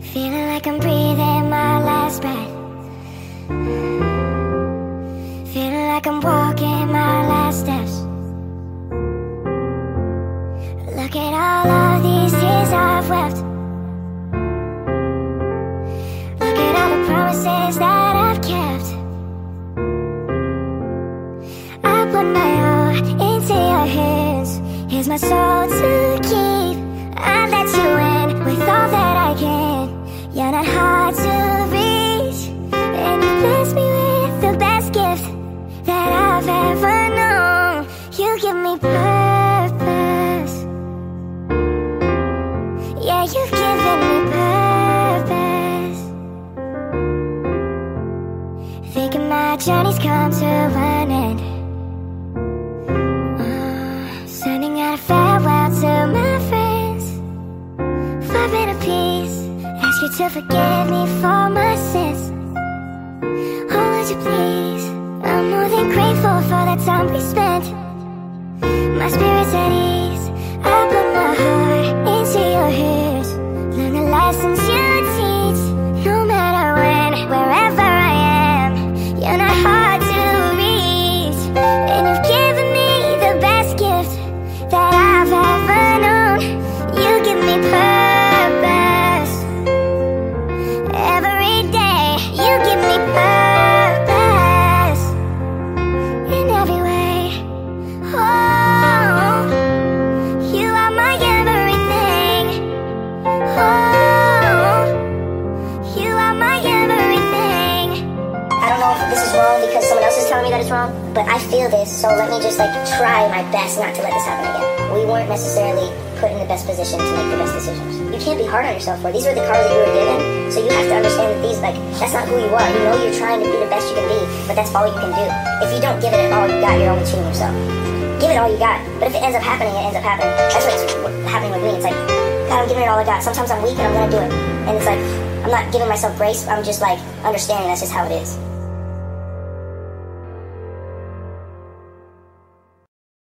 Feeling like I'm breathing my last breath. Feeling like I'm walking my last steps. Look at all of these tears I've wept. Look at all the promises that I've kept. I put my all into your hands. Here's my soul to. Yeah, you've given me purpose. Thinking my journey's come to an end. Sending out a farewell to my friends. Five minute peace. Ask you to forgive me for my sins. Oh, would you please? I'm more than grateful for the time we spent. My spirit's at ease. Me that it's wrong, but I feel this, so let me just like try my best not to let this happen again. We weren't necessarily put in the best position to make the best decisions. You can't be hard on yourself for. These were the cards that you were given, so you have to understand that these like that's not who you are. You know you're trying to be the best you can be, but that's all you can do. If you don't give it all you got, you're only cheating yourself. Give it all you got, but if it ends up happening, it ends up happening. That's what's happening with me. It's like God, I'm giving it all I got. Sometimes I'm weak and I'm gonna do it, and it's like I'm not giving myself grace. I'm just like understanding that's just how it is.